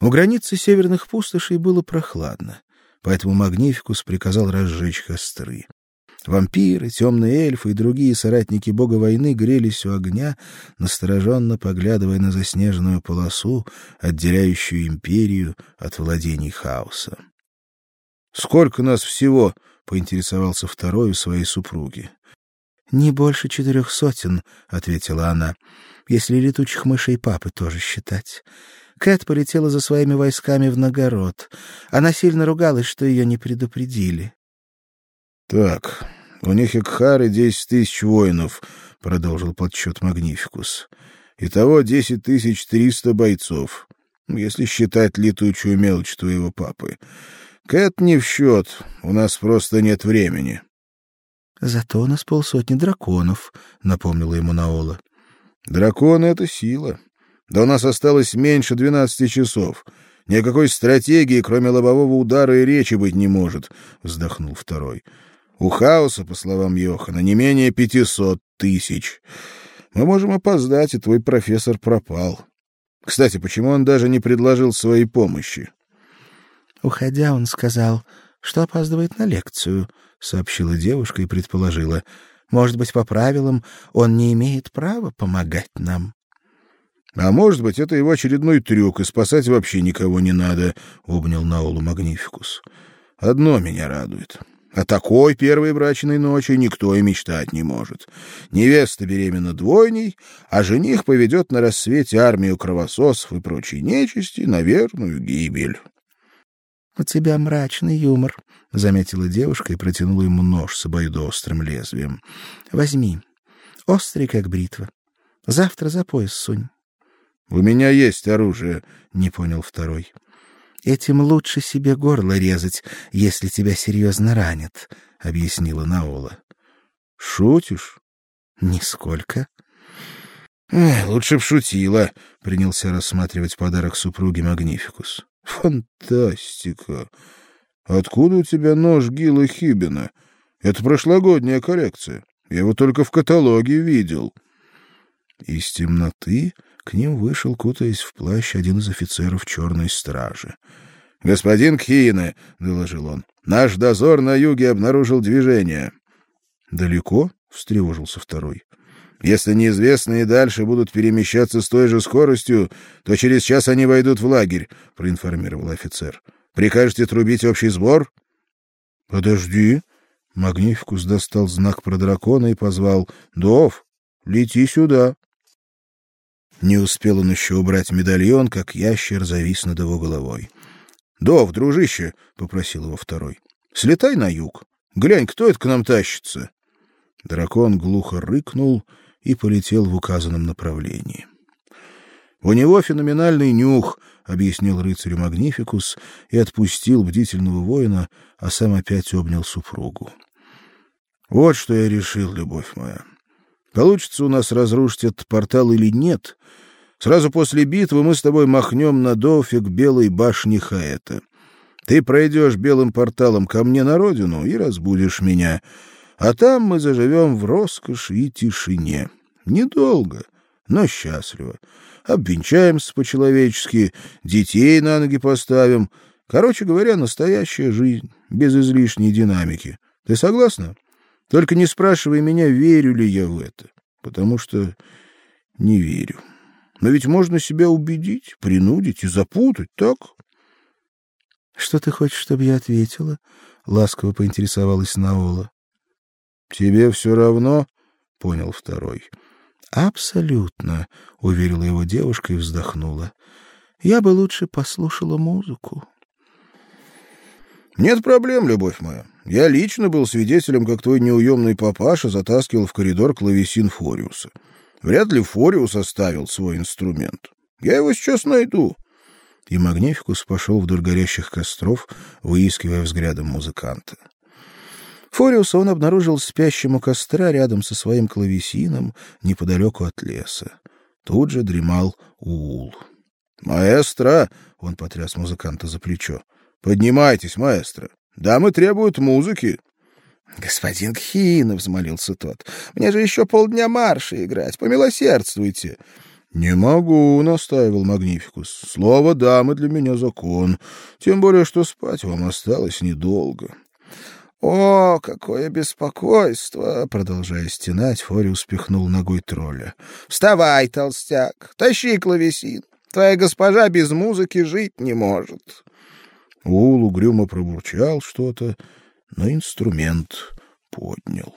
У границы северных пустошей было прохладно, поэтому Магнификус приказал разжечь костры. Вампиры, темные эльфы и другие соратники бога войны грелись у огня, настороженно поглядывая на заснеженную полосу, отделяющую империю от владений хаоса. Сколько нас всего? поинтересовался второй у своей супруги. Не больше четырех сотен, ответила она. Если летучих мышей папы тоже считать. Кэт полетела за своими войсками в Нагород. Она сильно ругалась, что ее не предупредили. Так, у них и Кхары десять тысяч воинов, продолжил подсчет Магнификус. Итого десять тысяч триста бойцов, если считать летучую мелочь твоего папы. Кэт не в счет, у нас просто нет времени. Зато у нас полсотни драконов, напомнила ему Наола. Драконы это сила. Да у нас осталось меньше двенадцати часов. Никакой стратегии, кроме лобового удара и речи быть не может, вздохнул второй. У хаоса, по словам Йохана, не менее пятисот тысяч. Мы можем опоздать, и твой профессор пропал. Кстати, почему он даже не предложил своей помощи? Уходя, он сказал, что опаздывает на лекцию, сообщила девушка и предположила: может быть, по правилам он не имеет права помогать нам. А может быть, это его очередной трюк, и спасать вообще никого не надо, обнял Наулу Магнификус. Одно меня радует. О такой первой брачной ночи никто и мечтать не может. Невеста беременна двойней, а жених поведет на рассвете армию кровососов и прочей нечисти на верную гибель. — У тебя мрачный юмор, — заметила девушка и протянула ему нож с обоюдоострым лезвием. — Возьми. Острый, как бритва. Завтра за пояс сунь. — У меня есть оружие, — не понял второй. Этим лучше себе горло резать, если тебя серьезно ранят, объяснила Наола. Шутишь? Нисколько. Эх, лучше б шутила, принялся рассматривать подарок супруге Магнификус. Фантастика. Откуда у тебя нож Гила Хибина? Это прошлогодняя коллекция. Я его только в каталоге видел. Из темноты к ним вышел, кутаясь в плащ, один из офицеров черной стражи. «Господин Кхине», — доложил он, — «наш дозор на юге обнаружил движение». «Далеко?» — встревожился второй. «Если неизвестные дальше будут перемещаться с той же скоростью, то через час они войдут в лагерь», — проинформировал офицер. «Прикажете трубить общий сбор?» «Подожди». Магнификус достал знак про дракона и позвал. «Дов, лети сюда». Не успел он еще убрать медальон, как ящер завис над его головой. "Дов, дружище", попросил его второй. "Слетай на юг. Глянь, кто это к нам тащится". Дракон глухо рыкнул и полетел в указанном направлении. У него феноменальный нюх, объяснил рыцарю Магнификус и отпустил бдительного воина, а сам опять обнял супругу. Вот что я решил, любовь моя. Получится у нас разрушить этот портал или нет? Сразу после битвы мы с тобой махнем на Дофиг белой башни Хаэта. Ты пройдешь белым порталом ко мне на родину и разбудишь меня, а там мы заживем в роскоши и тишине. Недолго, но счастливо. Обвенчаемся по-человечески, детей на ноги поставим. Короче говоря, настоящая жизнь, без излишней динамики. Ты согласна? Только не спрашивай меня, верю ли я в это, потому что не верю. Но ведь можно себя убедить, принудить и запутать, так? Что ты хочешь, чтобы я ответила? ласково поинтересовалась Наола. Тебе все равно, понял второй. Абсолютно, уверила его девушка и вздохнула. Я бы лучше послушала музыку. Нет проблем, любовь моя. Я лично был свидетелем, как твой неуемный папаша затаскивал в коридор клавесин Фориуса. Вряд ли Фориус оставил свой инструмент. Я его сейчас найду. И Магнификус пошел вдоль горящих костров, выискивая взглядом музыканта. Фориуса он обнаружил спящим у костра рядом со своим клавесином неподалеку от леса. Тут же дремал Уул. "Маэстро", он потряс музыканта за плечо. Поднимайтесь, маэстро. Дамы требуют музыки. Господин Кхинов, взмолился тот. Мне же еще полдня марша играть, помилосердствуйте. Не могу, настаивал Магнификус. Слово дамы для меня закон, тем более что спать вам осталось недолго. О, какое беспокойство, продолжая стенать, Фори успехнул ногой тролля. Вставай, толстяк, тащи клавесин. Твоя госпожа без музыки жить не может. Ул угрюмо пробурчал что-то, но инструмент поднял.